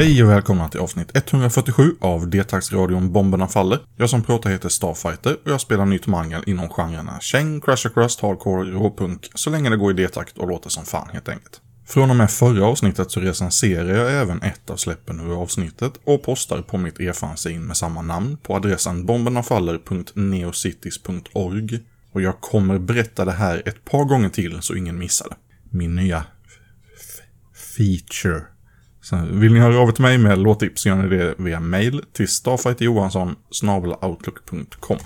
Hej och välkomna till avsnitt 147 av D-taktsradion Bomberna Faller. Jag som pratar heter Starfighter och jag spelar nytt mangel inom genrerna Cheng, Crash Crust, Hardcore, Råpunk, så länge det går i D-takt och låter som fan helt enkelt. Från och med förra avsnittet så recenserar jag även ett av släppen ur avsnittet och postar på mitt e-fanzine med samma namn på adressen bombernafaller.neocities.org. Och jag kommer berätta det här ett par gånger till så ingen missar det. Min nya feature så vill ni höra av er till mig med låttips så gör ni det via mail till starfighterjohansson.outlook.com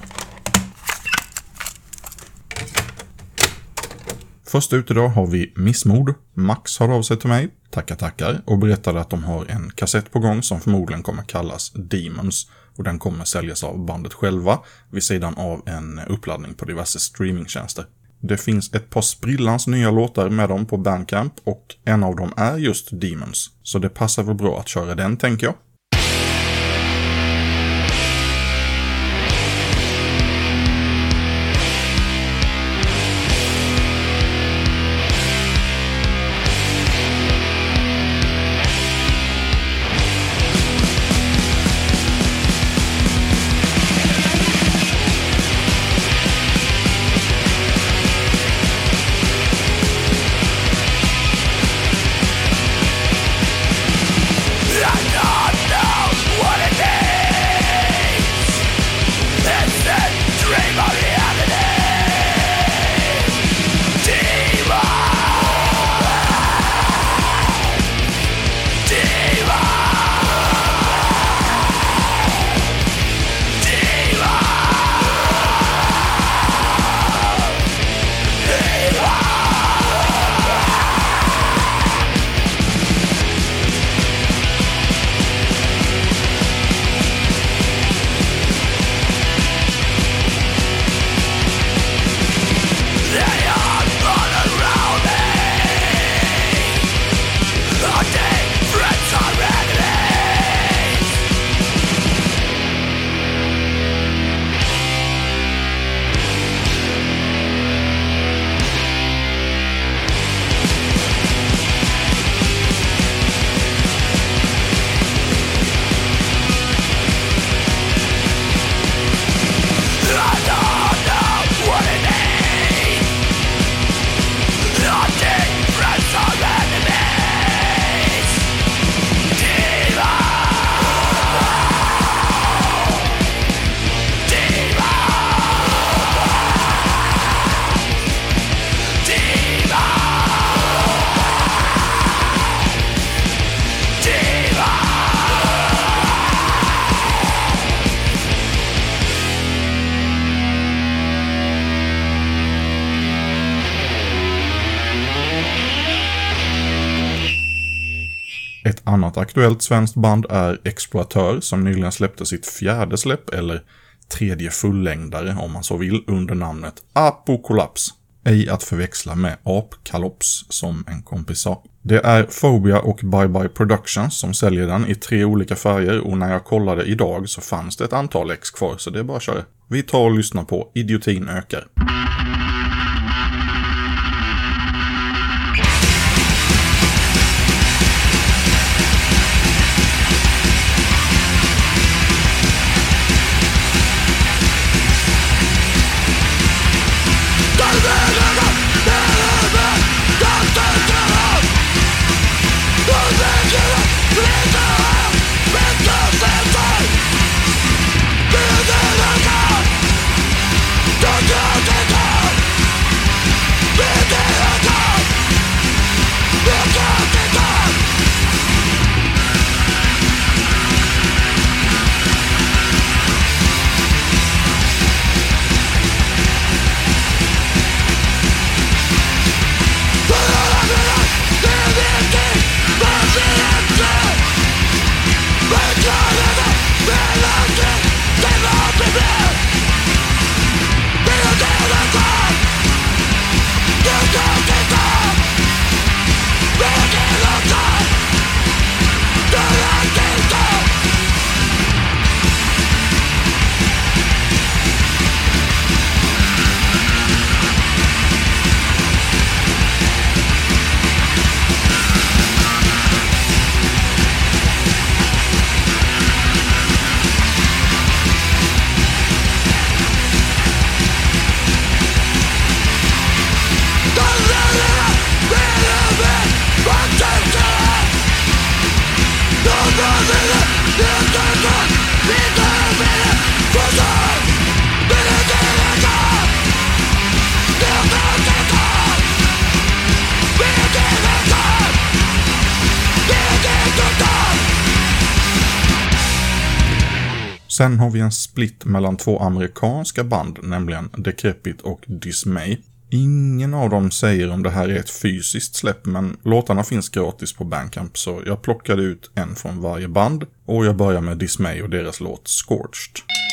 Först ut idag har vi Missmod. Max har av sig till mig, tackar tackar, och berättade att de har en kassett på gång som förmodligen kommer kallas Demons. Och den kommer säljas av bandet själva, vid sidan av en uppladdning på diverse streamingtjänster. Det finns ett par sprillans nya låtar med dem på Bandcamp och en av dem är just Demons. Så det passar väl bra att köra den tänker jag. Annat aktuellt svenskt band är Exploatör som nyligen släppte sitt fjärde släpp, eller tredje fullängdare om man så vill, under namnet Apokollaps. Ej att förväxla med Apkalops som en kompis sa. Det är Phobia och Bye Bye Productions som säljer den i tre olika färger och när jag kollade idag så fanns det ett antal ex kvar så det är bara att köra. Vi tar och lyssnar på Idiotin ökar. Sen har vi en split mellan två amerikanska band, nämligen Decrepit och Dismay. Ingen av dem säger om det här är ett fysiskt släpp, men låtarna finns gratis på Bandcamp, så jag plockade ut en från varje band. Och jag börjar med Dismay och deras låt Scorched.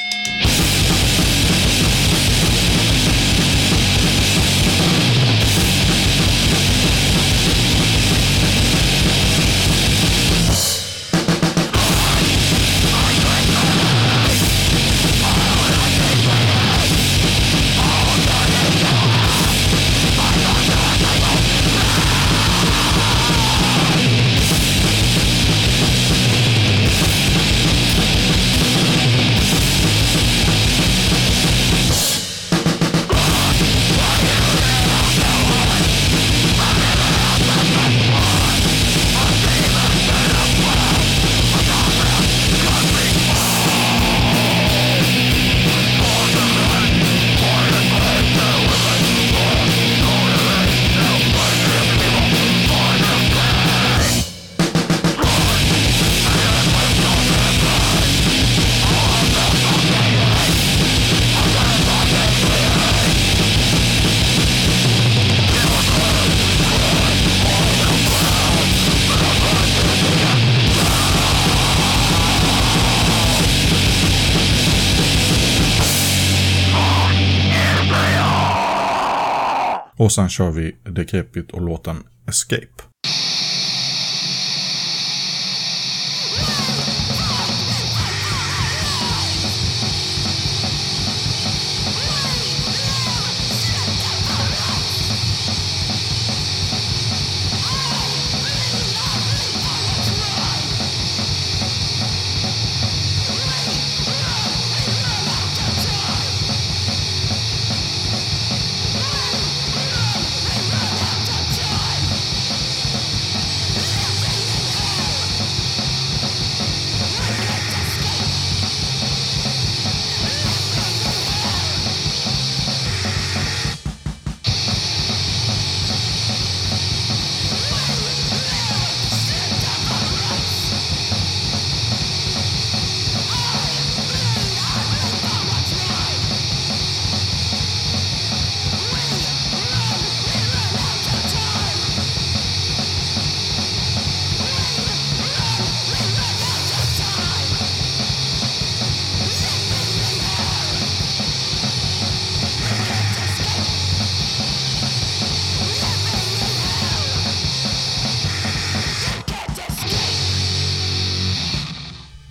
Och sen kör vi Decrepit och låten Escape.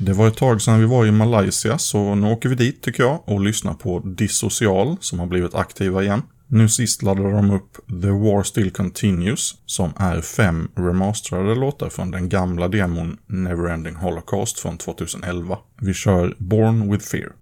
Det var ett tag sedan vi var i Malaysia, så nu åker vi dit tycker jag och lyssnar på Dissocial som har blivit aktiva igen. Nu sist laddade de upp The War Still Continues, som är fem remasterade låtar från den gamla demon Neverending Holocaust från 2011. Vi kör Born With Fear.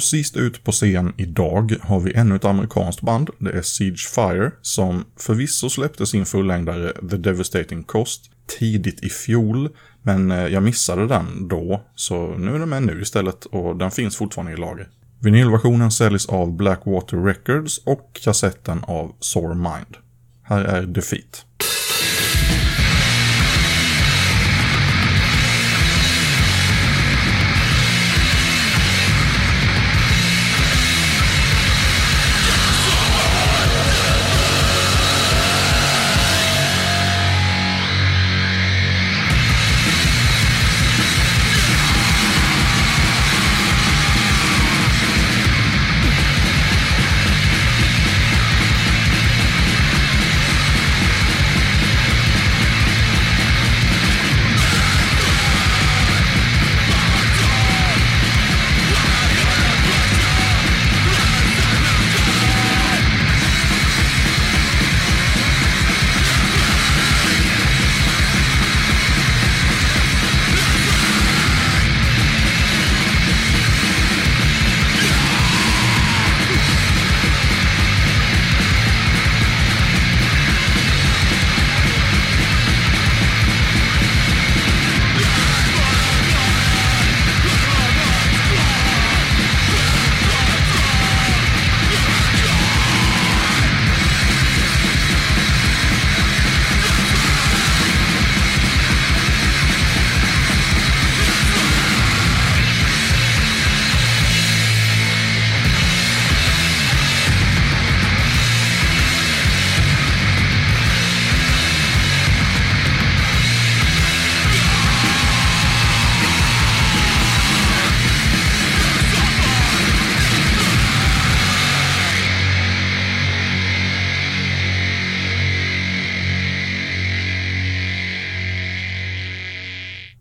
Och sist ut på scen idag har vi ännu ett amerikanskt band. Det är Siege Fire, som förvisso släppte sin fullängdare The Devastating Cost tidigt i fjol, men eh, jag missade den då, så nu är den med nu istället och den finns fortfarande i lager. Vinylversionen säljs av Blackwater Records och kassetten av Sore Mind. Här är Defeat.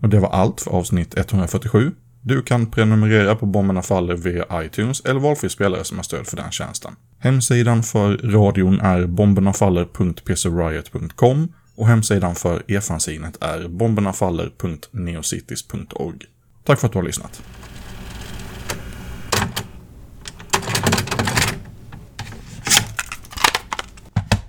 Och det var allt för avsnitt 147. Du kan prenumerera på Bomberna Faller via iTunes eller valfri spelare som har stöd för den tjänsten. Hemsidan för radion är bombernafaller.pcriot.com och hemsidan för e-fanzinet är bombernafaller.neocities.org. Tack för att du har lyssnat.